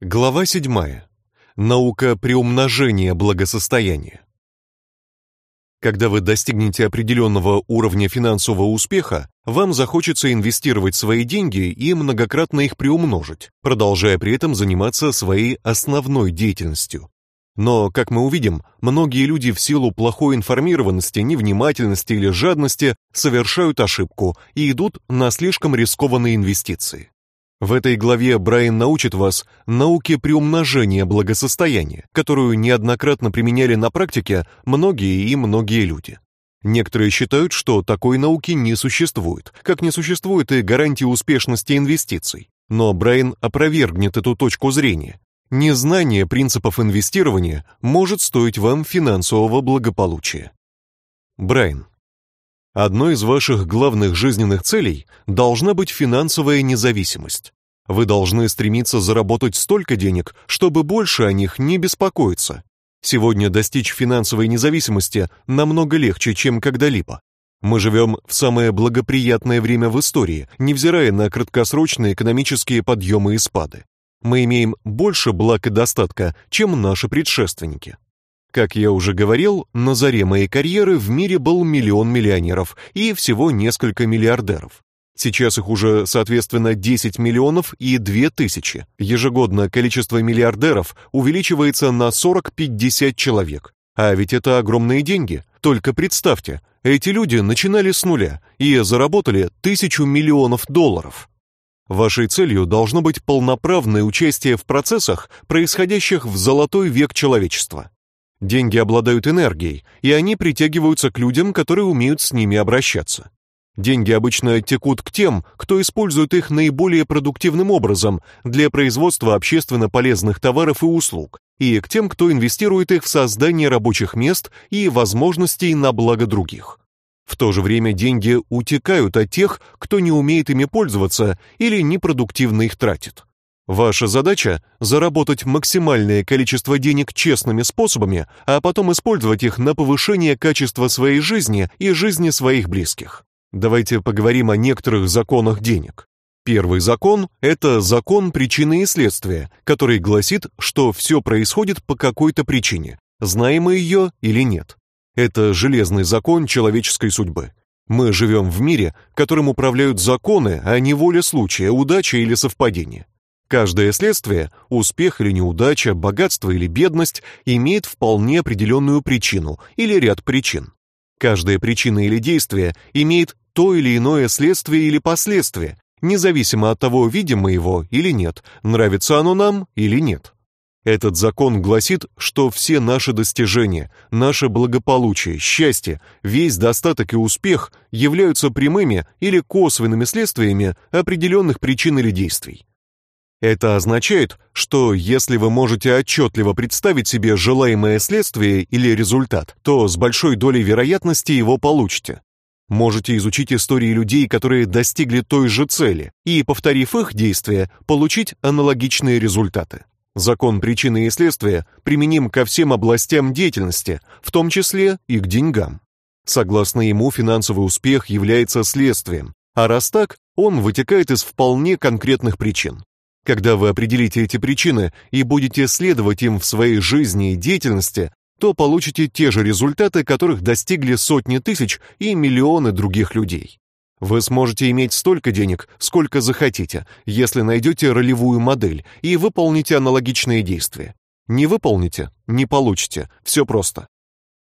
Глава 7. Наука приумножения благосостояния. Когда вы достигнете определенного уровня финансового успеха, вам захочется инвестировать свои деньги и многократно их приумножить, продолжая при этом заниматься своей основной деятельностью. Но, как мы увидим, многие люди в силу плохой информированности, невнимательности или жадности совершают ошибку и идут на слишком рискованные инвестиции. В этой главе Брайан научит вас науке приумножения благосостояния, которую неоднократно применяли на практике многие и многие люди. Некоторые считают, что такой науки не существует, как не существует и гарантии успешности инвестиций. Но Брайан опровергнет эту точку зрения. Незнание принципов инвестирования может стоить вам финансового благополучия. Брайан Одной из ваших главных жизненных целей должна быть финансовая независимость. Вы должны стремиться заработать столько денег, чтобы больше о них не беспокоиться. Сегодня достичь финансовой независимости намного легче, чем когда-либо. Мы живем в самое благоприятное время в истории, невзирая на краткосрочные экономические подъемы и спады. Мы имеем больше благ и достатка, чем наши предшественники. Как я уже говорил, на заре моей карьеры в мире был миллион миллионеров и всего несколько миллиардеров. Сейчас их уже, соответственно, 10 миллионов и 2 тысячи. Ежегодно количество миллиардеров увеличивается на 40-50 человек. А ведь это огромные деньги. Только представьте, эти люди начинали с нуля и заработали тысячу миллионов долларов. Вашей целью должно быть полноправное участие в процессах, происходящих в золотой век человечества. Деньги обладают энергией, и они притягиваются к людям, которые умеют с ними обращаться. Деньги обычно текут к тем, кто использует их наиболее продуктивным образом для производства общественно полезных товаров и услуг, и к тем, кто инвестирует их в создание рабочих мест и возможностей на благо других. В то же время деньги утекают от тех, кто не умеет ими пользоваться или непродуктивно их тратит. Ваша задача заработать максимальное количество денег честными способами, а потом использовать их на повышение качества своей жизни и жизни своих близких. Давайте поговорим о некоторых законах денег. Первый закон это закон причины и следствия, который гласит, что все происходит по какой-то причине, знаем мы ее или нет. Это железный закон человеческой судьбы. Мы живем в мире, которым управляют законы, а не воля случая, удача или совпадение. Каждое следствие, успех или неудача, богатство или бедность, имеет вполне определенную причину или ряд причин. Каждая причина или действие имеет то или иное следствие или последствие, независимо от того, видим мы его или нет, нравится оно нам или нет. Этот закон гласит, что все наши достижения, наше благополучие, счастье, весь достаток и успех являются прямыми или косвенными следствиями определенных причин или действий. Это означает, что если вы можете отчетливо представить себе желаемое следствие или результат, то с большой долей вероятности его получите. Можете изучить истории людей, которые достигли той же цели, и, повторив их действия, получить аналогичные результаты. Закон причины и следствия применим ко всем областям деятельности, в том числе и к деньгам. Согласно ему, финансовый успех является следствием, а раз так, он вытекает из вполне конкретных причин. Когда вы определите эти причины и будете следовать им в своей жизни и деятельности, то получите те же результаты, которых достигли сотни тысяч и миллионы других людей. Вы сможете иметь столько денег, сколько захотите, если найдете ролевую модель и выполните аналогичные действия. Не выполните не получите. Все просто.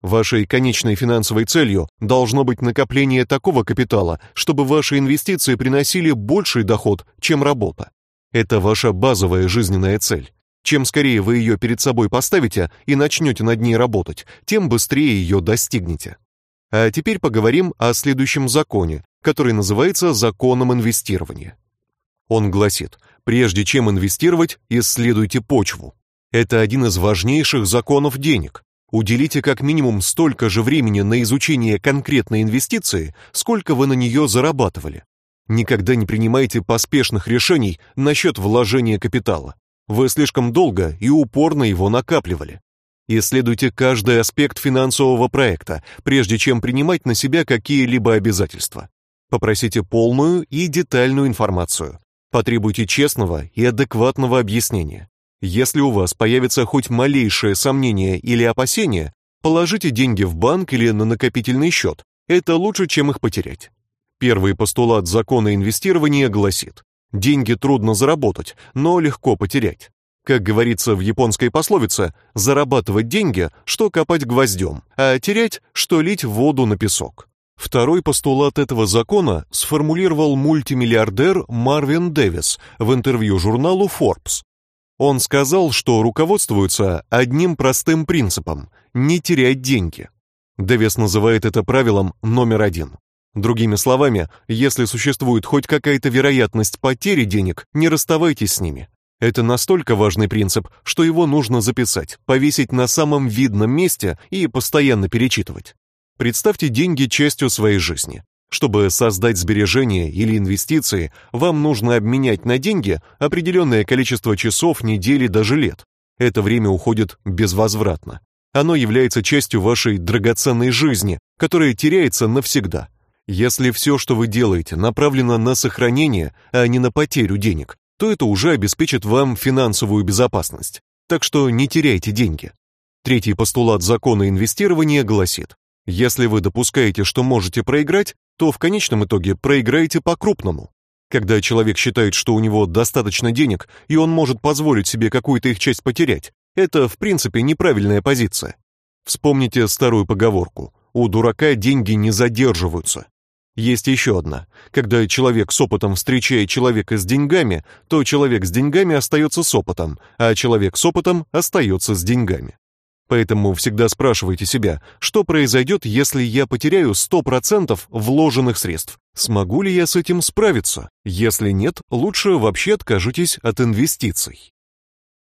Вашей конечной финансовой целью должно быть накопление такого капитала, чтобы ваши инвестиции приносили больший доход, чем работа. Это ваша базовая жизненная цель. Чем скорее вы ее перед собой поставите и начнете над ней работать, тем быстрее ее достигнете. А теперь поговорим о следующем законе, который называется законом инвестирования. Он гласит: прежде чем инвестировать, исследуйте почву. Это один из важнейших законов денег. Уделите как минимум столько же времени на изучение конкретной инвестиции, сколько вы на нее зарабатывали. Никогда не принимайте поспешных решений насчет вложения капитала. Вы слишком долго и упорно его накапливали. Исследуйте каждый аспект финансового проекта, прежде чем принимать на себя какие-либо обязательства. Попросите полную и детальную информацию. Потребуйте честного и адекватного объяснения. Если у вас появится хоть малейшее сомнение или опасение, положите деньги в банк или на накопительный счет. Это лучше, чем их потерять. Первый постулат закона инвестирования гласит: деньги трудно заработать, но легко потерять. Как говорится в японской пословице, зарабатывать деньги, что копать гвоздем, а терять, что лить воду на песок. Второй постулат этого закона сформулировал мультимиллиардер Марвин Дэвис в интервью журналу Forbes. Он сказал, что руководствуется одним простым принципом не терять деньги. Дэвис называет это правилом номер один. Другими словами, если существует хоть какая-то вероятность потери денег, не расставайтесь с ними. Это настолько важный принцип, что его нужно записать, повесить на самом видном месте и постоянно перечитывать. Представьте деньги частью своей жизни. Чтобы создать сбережения или инвестиции, вам нужно обменять на деньги определенное количество часов, недель даже лет. Это время уходит безвозвратно. Оно является частью вашей драгоценной жизни, которая теряется навсегда. Если все, что вы делаете, направлено на сохранение, а не на потерю денег, то это уже обеспечит вам финансовую безопасность. Так что не теряйте деньги. Третий постулат закона инвестирования гласит: если вы допускаете, что можете проиграть, то в конечном итоге проиграете по-крупному. Когда человек считает, что у него достаточно денег, и он может позволить себе какую-то их часть потерять, это, в принципе, неправильная позиция. Вспомните старую поговорку: у дурака деньги не задерживаются. Есть еще одна. Когда человек с опытом встречает человека с деньгами, то человек с деньгами остается с опытом, а человек с опытом остается с деньгами. Поэтому всегда спрашивайте себя, что произойдет, если я потеряю 100% вложенных средств? Смогу ли я с этим справиться? Если нет, лучше вообще откажитесь от инвестиций.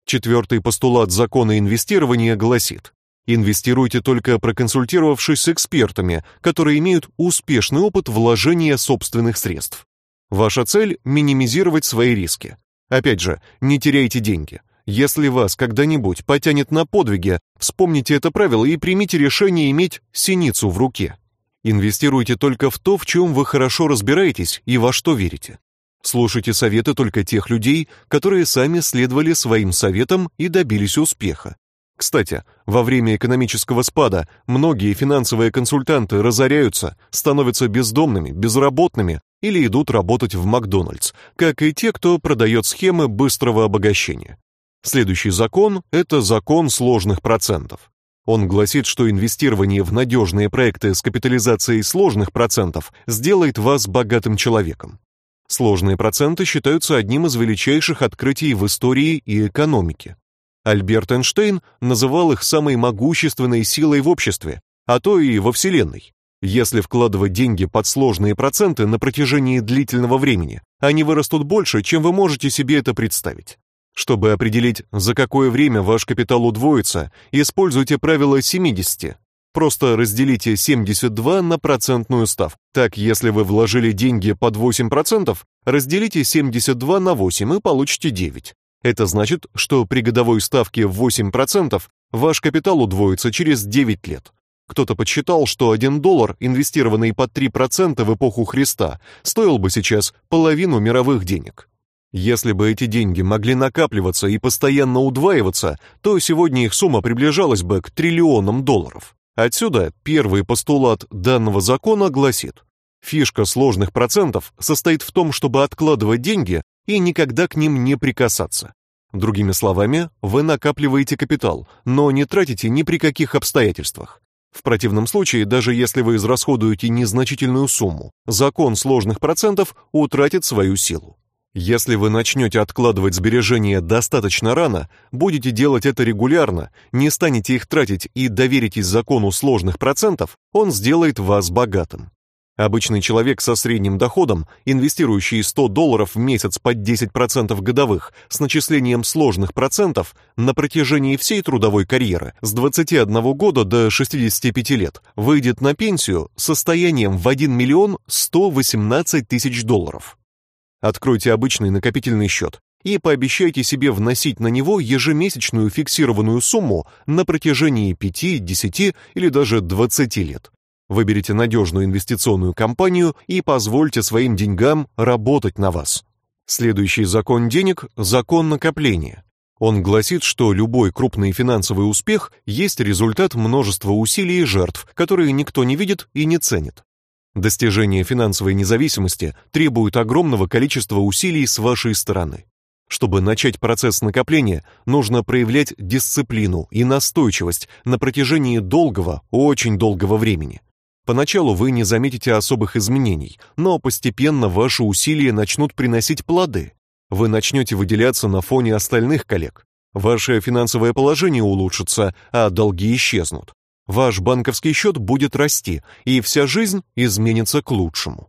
Четвертый постулат закона инвестирования гласит: Инвестируйте только проконсультировавшись с экспертами, которые имеют успешный опыт вложения собственных средств. Ваша цель минимизировать свои риски. Опять же, не теряйте деньги. Если вас когда-нибудь потянет на подвиги, вспомните это правило и примите решение иметь синицу в руке. Инвестируйте только в то, в чем вы хорошо разбираетесь и во что верите. Слушайте советы только тех людей, которые сами следовали своим советам и добились успеха. Кстати, во время экономического спада многие финансовые консультанты разоряются, становятся бездомными, безработными или идут работать в Макдональдс, как и те, кто продает схемы быстрого обогащения. Следующий закон это закон сложных процентов. Он гласит, что инвестирование в надежные проекты с капитализацией сложных процентов сделает вас богатым человеком. Сложные проценты считаются одним из величайших открытий в истории и экономике. Альберт Эйнштейн называл их самой могущественной силой в обществе, а то и во Вселенной. Если вкладывать деньги под сложные проценты на протяжении длительного времени, они вырастут больше, чем вы можете себе это представить. Чтобы определить, за какое время ваш капитал удвоится, используйте правило 70. Просто разделите 72 на процентную ставку. Так, если вы вложили деньги под 8%, разделите 72 на 8 и получите 9. Это значит, что при годовой ставке в 8% ваш капитал удвоится через 9 лет. Кто-то подсчитал, что 1 доллар, инвестированный под 3% в эпоху Христа, стоил бы сейчас половину мировых денег. Если бы эти деньги могли накапливаться и постоянно удваиваться, то сегодня их сумма приближалась бы к триллионам долларов. Отсюда первый постулат данного закона гласит: фишка сложных процентов состоит в том, чтобы откладывать деньги и никогда к ним не прикасаться. Другими словами, вы накапливаете капитал, но не тратите ни при каких обстоятельствах. В противном случае, даже если вы израсходуете незначительную сумму, закон сложных процентов утратит свою силу. Если вы начнете откладывать сбережения достаточно рано, будете делать это регулярно, не станете их тратить и доверитесь закону сложных процентов, он сделает вас богатым. Обычный человек со средним доходом, инвестирующий 100 долларов в месяц под 10% годовых с начислением сложных процентов на протяжении всей трудовой карьеры с 21 года до 65 лет, выйдет на пенсию с состоянием в 1 миллион 118 тысяч долларов. Откройте обычный накопительный счет и пообещайте себе вносить на него ежемесячную фиксированную сумму на протяжении 5, 10 или даже 20 лет. Выберите надежную инвестиционную компанию и позвольте своим деньгам работать на вас. Следующий закон денег закон накопления. Он гласит, что любой крупный финансовый успех есть результат множества усилий и жертв, которые никто не видит и не ценит. Достижение финансовой независимости требует огромного количества усилий с вашей стороны. Чтобы начать процесс накопления, нужно проявлять дисциплину и настойчивость на протяжении долгого, очень долгого времени. Поначалу вы не заметите особых изменений, но постепенно ваши усилия начнут приносить плоды. Вы начнете выделяться на фоне остальных коллег. Ваше финансовое положение улучшится, а долги исчезнут. Ваш банковский счет будет расти, и вся жизнь изменится к лучшему.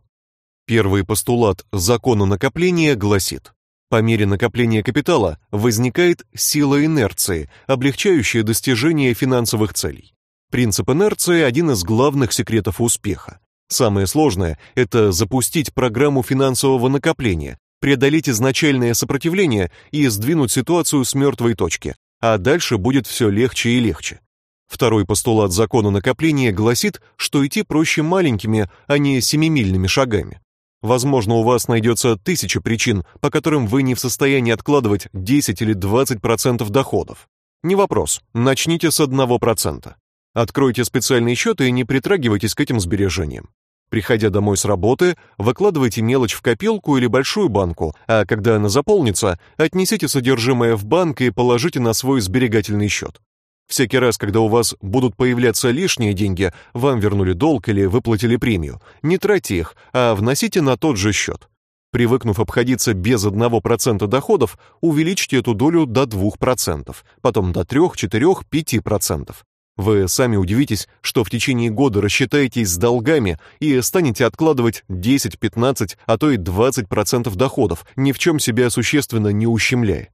Первый постулат закона накопления гласит: по мере накопления капитала возникает сила инерции, облегчающая достижение финансовых целей. Принцип инерции один из главных секретов успеха. Самое сложное это запустить программу финансового накопления, преодолеть изначальное сопротивление и сдвинуть ситуацию с мертвой точки, а дальше будет все легче и легче. Второй постулат закона накопления гласит, что идти проще маленькими, а не семимильными шагами. Возможно, у вас найдется тысяча причин, по которым вы не в состоянии откладывать 10 или 20% доходов. Не вопрос, начните с 1%. Откройте специальный счет и не притрагивайтесь к этим сбережениям. Приходя домой с работы, выкладывайте мелочь в копилку или большую банку, а когда она заполнится, отнесите содержимое в банк и положите на свой сберегательный счет. Всякий раз, когда у вас будут появляться лишние деньги, вам вернули долг или выплатили премию, не тратьте их, а вносите на тот же счет. Привыкнув обходиться без 1% доходов, увеличьте эту долю до 2%, потом до 3, 4, 5%. Вы сами удивитесь, что в течение года рассчитаетесь с долгами и станете откладывать 10, 15, а то и 20% доходов, ни в чем себя существенно не ущемляя.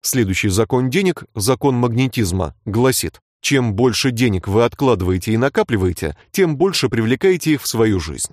Следующий закон денег, закон магнетизма, гласит: чем больше денег вы откладываете и накапливаете, тем больше привлекаете их в свою жизнь.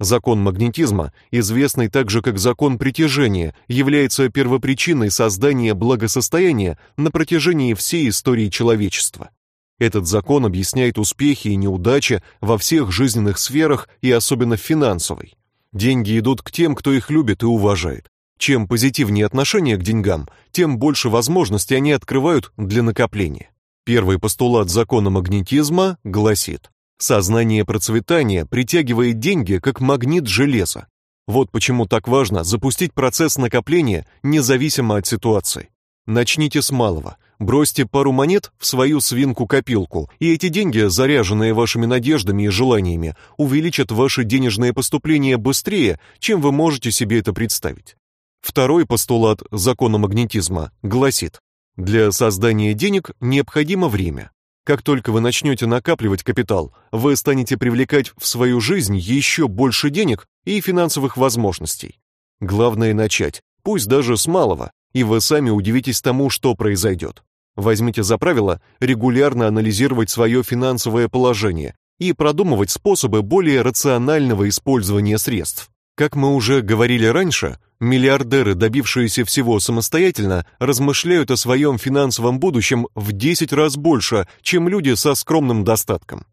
Закон магнетизма, известный также как закон притяжения, является первопричиной создания благосостояния на протяжении всей истории человечества. Этот закон объясняет успехи и неудачи во всех жизненных сферах и особенно финансовой. Деньги идут к тем, кто их любит и уважает. Чем позитивнее отношение к деньгам, тем больше возможностей они открывают для накопления. Первый постулат закона магнетизма гласит: сознание процветания притягивает деньги как магнит железа. Вот почему так важно запустить процесс накопления независимо от ситуации. Начните с малого. Бросьте пару монет в свою свинку-копилку, и эти деньги, заряженные вашими надеждами и желаниями, увеличат ваши денежные поступления быстрее, чем вы можете себе это представить. Второй постулат закона магнетизма гласит: для создания денег необходимо время. Как только вы начнете накапливать капитал, вы станете привлекать в свою жизнь еще больше денег и финансовых возможностей. Главное начать, пусть даже с малого, и вы сами удивитесь тому, что произойдет. Возьмите за правило регулярно анализировать свое финансовое положение и продумывать способы более рационального использования средств. Как мы уже говорили раньше, миллиардеры, добившиеся всего самостоятельно, размышляют о своем финансовом будущем в 10 раз больше, чем люди со скромным достатком.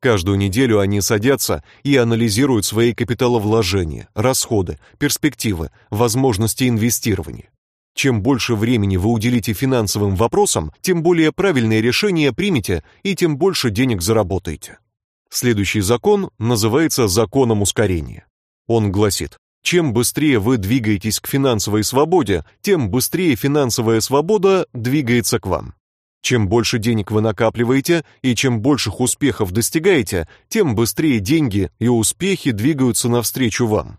Каждую неделю они садятся и анализируют свои капиталовложения, расходы, перспективы, возможности инвестирования. Чем больше времени вы уделите финансовым вопросам, тем более правильные решения примете и тем больше денег заработаете. Следующий закон называется законом ускорения. Он гласит: чем быстрее вы двигаетесь к финансовой свободе, тем быстрее финансовая свобода двигается к вам. Чем больше денег вы накапливаете и чем больших успехов достигаете, тем быстрее деньги и успехи двигаются навстречу вам.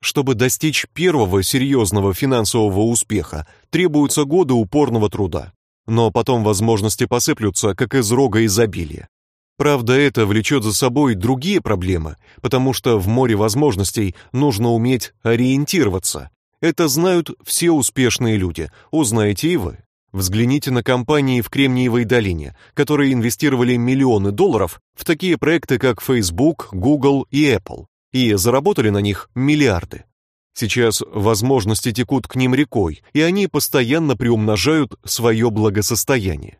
Чтобы достичь первого серьезного финансового успеха, требуются годы упорного труда. Но потом возможности посыплются, как из рога изобилия. Правда, это влечет за собой другие проблемы, потому что в море возможностей нужно уметь ориентироваться. Это знают все успешные люди, узнаете и вы. Взгляните на компании в Кремниевой долине, которые инвестировали миллионы долларов в такие проекты, как Facebook, Google и Apple, и заработали на них миллиарды. Сейчас возможности текут к ним рекой, и они постоянно приумножают свое благосостояние.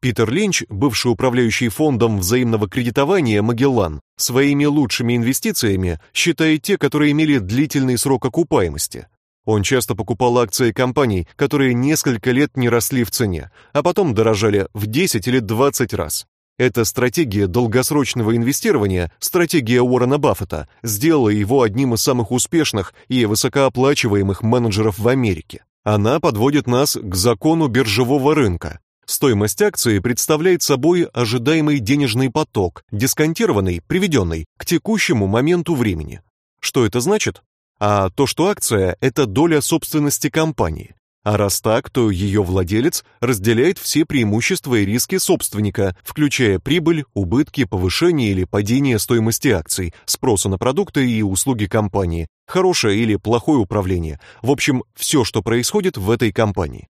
Питер Линч, бывший управляющий фондом взаимного кредитования Магеллан, своими лучшими инвестициями считает те, которые имели длительный срок окупаемости. Он часто покупал акции компаний, которые несколько лет не росли в цене, а потом дорожали в 10 или 20 раз. Эта стратегия долгосрочного инвестирования, стратегия Уоррена Баффета, сделала его одним из самых успешных и высокооплачиваемых менеджеров в Америке. Она подводит нас к закону биржевого рынка. Стоимость акции представляет собой ожидаемый денежный поток, дисконтированный, приведенный к текущему моменту времени. Что это значит? А то, что акция это доля собственности компании. А раз так, то ее владелец разделяет все преимущества и риски собственника, включая прибыль, убытки, повышение или падение стоимости акций, спроса на продукты и услуги компании, хорошее или плохое управление. В общем, все, что происходит в этой компании.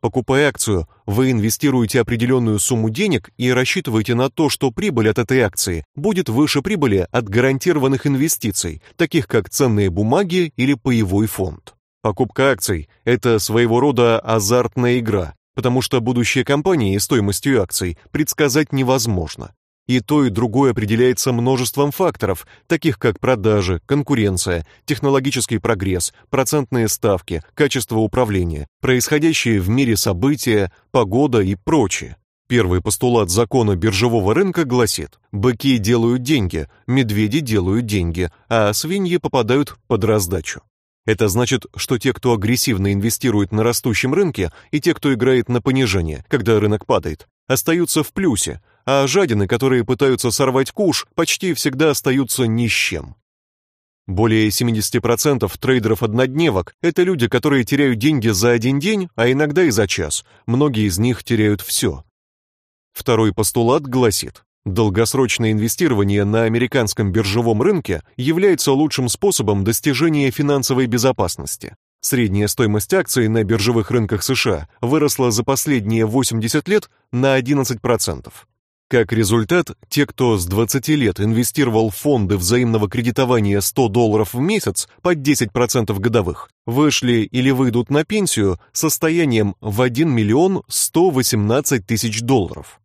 Покупая акцию, вы инвестируете определенную сумму денег и рассчитываете на то, что прибыль от этой акции будет выше прибыли от гарантированных инвестиций, таких как ценные бумаги или паевой фонд. Покупка акций это своего рода азартная игра, потому что будущее компании и стоимостью акций предсказать невозможно. И то, и другое определяется множеством факторов, таких как продажи, конкуренция, технологический прогресс, процентные ставки, качество управления, происходящие в мире события, погода и прочее. Первый постулат закона биржевого рынка гласит: быки делают деньги, медведи делают деньги, а свиньи попадают под раздачу. Это значит, что те, кто агрессивно инвестирует на растущем рынке, и те, кто играет на понижение, когда рынок падает, остаются в плюсе, а жадины, которые пытаются сорвать куш, почти всегда остаются ни с чем. Более 70% трейдеров-однодневок это люди, которые теряют деньги за один день, а иногда и за час. Многие из них теряют все. Второй постулат гласит: Долгосрочное инвестирование на американском биржевом рынке является лучшим способом достижения финансовой безопасности. Средняя стоимость акций на биржевых рынках США выросла за последние 80 лет на 11%. Как результат, те, кто с 20 лет инвестировал в фонды взаимного кредитования 100 долларов в месяц под 10% годовых, вышли или выйдут на пенсию состоянием в 1 миллион 118 тысяч долларов.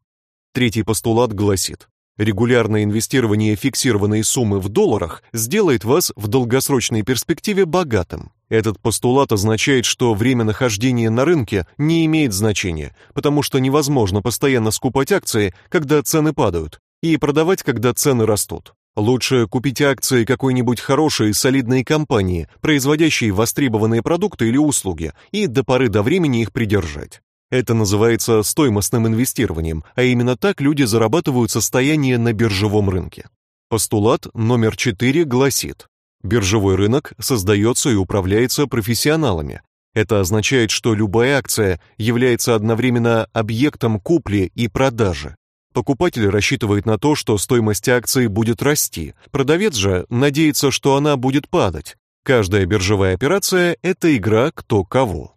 Третий постулат гласит: регулярное инвестирование фиксированной суммы в долларах сделает вас в долгосрочной перспективе богатым. Этот постулат означает, что время нахождения на рынке не имеет значения, потому что невозможно постоянно скупать акции, когда цены падают, и продавать, когда цены растут. Лучше купить акции какой-нибудь хорошей солидной компании, производящей востребованные продукты или услуги, и до поры до времени их придержать. Это называется стоимостным инвестированием, а именно так люди зарабатывают состояние на биржевом рынке. Постулат номер 4 гласит: биржевой рынок создается и управляется профессионалами. Это означает, что любая акция является одновременно объектом купли и продажи. Покупатель рассчитывает на то, что стоимость акции будет расти. Продавец же надеется, что она будет падать. Каждая биржевая операция это игра кто кого.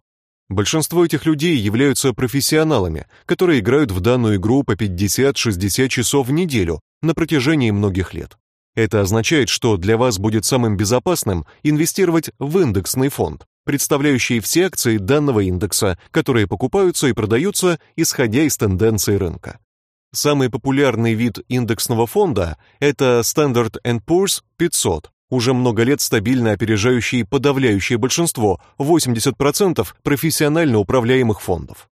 Большинство этих людей являются профессионалами, которые играют в данную игру по 50-60 часов в неделю на протяжении многих лет. Это означает, что для вас будет самым безопасным инвестировать в индексный фонд, представляющий все акции данного индекса, которые покупаются и продаются исходя из тенденций рынка. Самый популярный вид индексного фонда это Standard Poor's 500, уже много лет стабильно опережающий подавляющее большинство 80% профессионально управляемых фондов.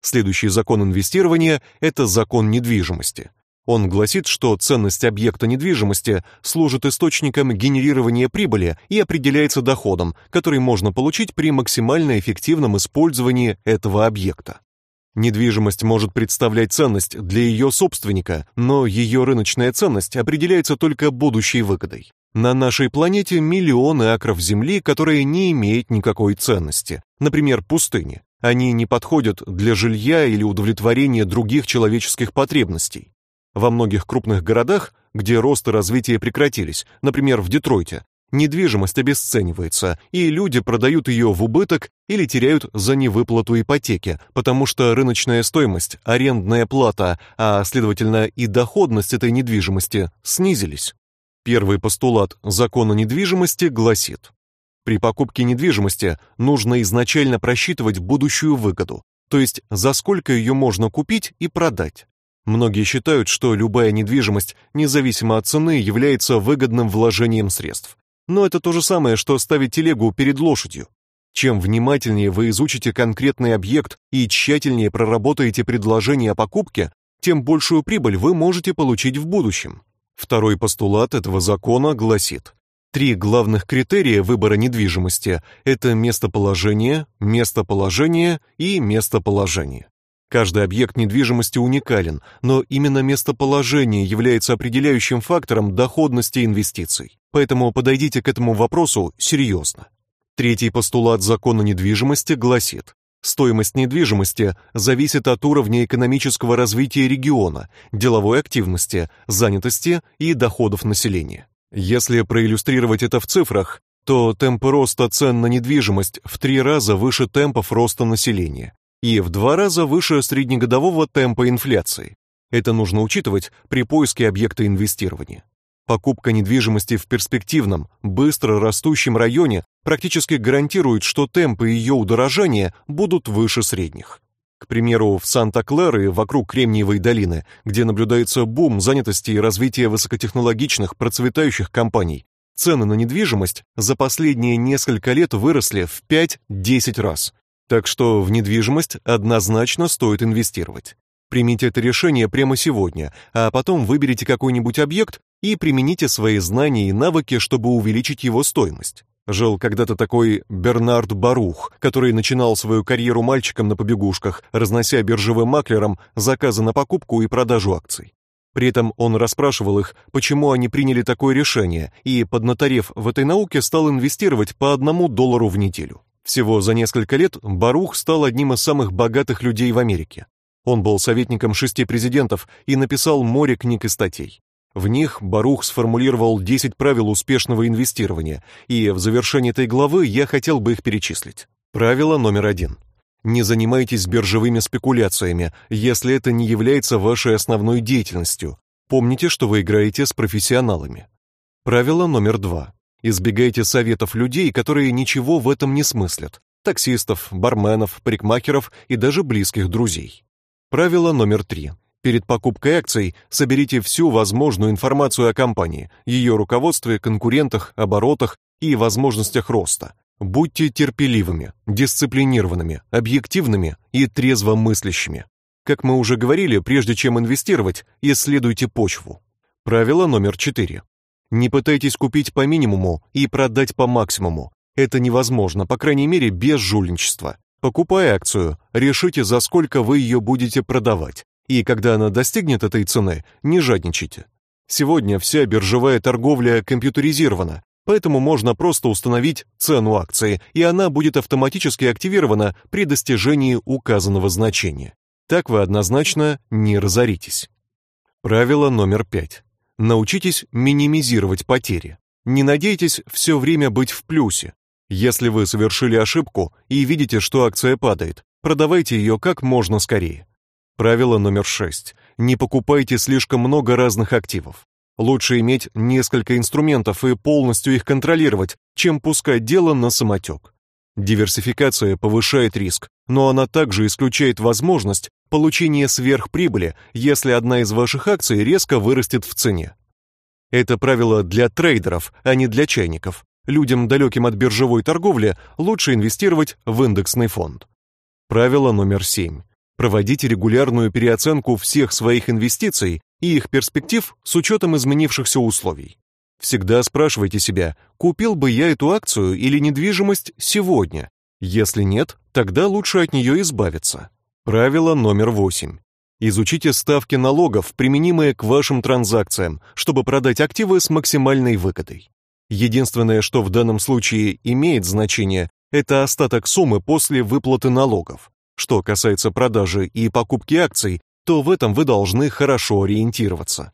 Следующий закон инвестирования это закон недвижимости. Он гласит, что ценность объекта недвижимости служит источником генерирования прибыли и определяется доходом, который можно получить при максимально эффективном использовании этого объекта. Недвижимость может представлять ценность для ее собственника, но ее рыночная ценность определяется только будущей выгодой. На нашей планете миллионы акров земли, которые не имеют никакой ценности, например, пустыни. Они не подходят для жилья или удовлетворения других человеческих потребностей. Во многих крупных городах, где рост и развитие прекратились, например, в Детройте, недвижимость обесценивается, и люди продают ее в убыток или теряют за невыплату ипотеки, потому что рыночная стоимость, арендная плата, а следовательно и доходность этой недвижимости снизились. Первый постулат закона недвижимости гласит: при покупке недвижимости нужно изначально просчитывать будущую выгоду, то есть за сколько ее можно купить и продать. Многие считают, что любая недвижимость, независимо от цены, является выгодным вложением средств. Но это то же самое, что ставить телегу перед лошадью. Чем внимательнее вы изучите конкретный объект и тщательнее проработаете предложение о покупке, тем большую прибыль вы можете получить в будущем. Второй постулат этого закона гласит: три главных критерия выбора недвижимости это местоположение, местоположение и местоположение. Каждый объект недвижимости уникален, но именно местоположение является определяющим фактором доходности инвестиций. Поэтому подойдите к этому вопросу серьезно. Третий постулат закона недвижимости гласит: стоимость недвижимости зависит от уровня экономического развития региона, деловой активности, занятости и доходов населения. Если проиллюстрировать это в цифрах, то темпы роста цен на недвижимость в три раза выше темпов роста населения, и в два раза выше среднегодового темпа инфляции. Это нужно учитывать при поиске объекта инвестирования. Покупка недвижимости в перспективном, быстро растущем районе практически гарантирует, что темпы ее удорожания будут выше средних. К примеру, в Санта-Клэр вокруг Кремниевой долины, где наблюдается бум занятости и развития высокотехнологичных процветающих компаний, цены на недвижимость за последние несколько лет выросли в 5-10 раз. Так что в недвижимость однозначно стоит инвестировать. Примите это решение прямо сегодня, а потом выберите какой-нибудь объект и примените свои знания и навыки, чтобы увеличить его стоимость. Жил когда-то такой Бернард Барух, который начинал свою карьеру мальчиком на побегушках, разнося биржевым маклерам заказы на покупку и продажу акций. При этом он расспрашивал их, почему они приняли такое решение, и, поднаторев в этой науке, стал инвестировать по одному доллару в неделю. Всего за несколько лет Барух стал одним из самых богатых людей в Америке. Он был советником шести президентов и написал море книг и статей. В них Барух сформулировал 10 правил успешного инвестирования, и в завершении этой главы я хотел бы их перечислить. Правило номер один. Не занимайтесь биржевыми спекуляциями, если это не является вашей основной деятельностью. Помните, что вы играете с профессионалами. Правило номер два. Избегайте советов людей, которые ничего в этом не смыслят. Таксистов, барменов, парикмахеров и даже близких друзей. Правило номер три. Перед покупкой акций соберите всю возможную информацию о компании, ее руководстве, конкурентах, оборотах и возможностях роста. Будьте терпеливыми, дисциплинированными, объективными и трезво мыслящими. Как мы уже говорили, прежде чем инвестировать, исследуйте почву. Правило номер четыре. Не пытайтесь купить по минимуму и продать по максимуму. Это невозможно, по крайней мере, без жульничества. Покупая акцию, решите, за сколько вы ее будете продавать, и когда она достигнет этой цены, не жадничайте. Сегодня вся биржевая торговля компьютеризирована, поэтому можно просто установить цену акции, и она будет автоматически активирована при достижении указанного значения. Так вы однозначно не разоритесь. Правило номер пять. Научитесь минимизировать потери. Не надейтесь все время быть в плюсе. Если вы совершили ошибку и видите, что акция падает, продавайте ее как можно скорее. Правило номер шесть: Не покупайте слишком много разных активов. Лучше иметь несколько инструментов и полностью их контролировать, чем пускать дело на самотек. Диверсификация повышает риск, но она также исключает возможность получения сверхприбыли, если одна из ваших акций резко вырастет в цене. Это правило для трейдеров, а не для чайников. Людям, далеким от биржевой торговли, лучше инвестировать в индексный фонд. Правило номер 7. Проводите регулярную переоценку всех своих инвестиций и их перспектив с учетом изменившихся условий. Всегда спрашивайте себя, купил бы я эту акцию или недвижимость сегодня? Если нет, тогда лучше от нее избавиться. Правило номер восемь. Изучите ставки налогов, применимые к вашим транзакциям, чтобы продать активы с максимальной выгодой. Единственное, что в данном случае имеет значение, это остаток суммы после выплаты налогов. Что касается продажи и покупки акций, то в этом вы должны хорошо ориентироваться.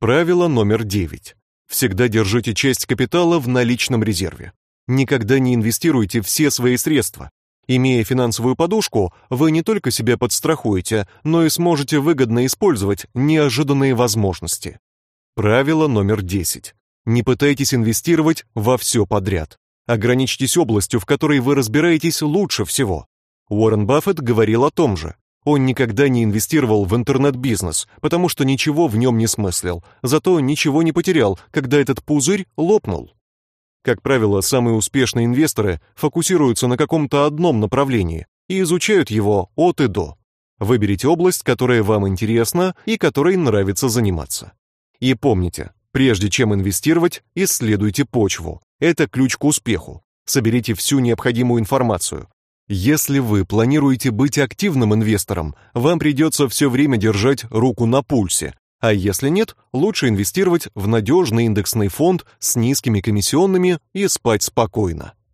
Правило номер девять. Всегда держите часть капитала в наличном резерве. Никогда не инвестируйте все свои средства. Имея финансовую подушку, вы не только себя подстрахуете, но и сможете выгодно использовать неожиданные возможности. Правило номер 10. Не пытайтесь инвестировать во все подряд. Ограничьтесь областью, в которой вы разбираетесь лучше всего. Уоррен Баффет говорил о том же. Он никогда не инвестировал в интернет-бизнес, потому что ничего в нем не смыслил, зато ничего не потерял, когда этот пузырь лопнул. Как правило, самые успешные инвесторы фокусируются на каком-то одном направлении и изучают его от и до. Выберите область, которая вам интересна и которой нравится заниматься. И помните, прежде чем инвестировать, исследуйте почву. Это ключ к успеху. Соберите всю необходимую информацию. Если вы планируете быть активным инвестором, вам придется все время держать руку на пульсе, а если нет, лучше инвестировать в надежный индексный фонд с низкими комиссионными и спать спокойно.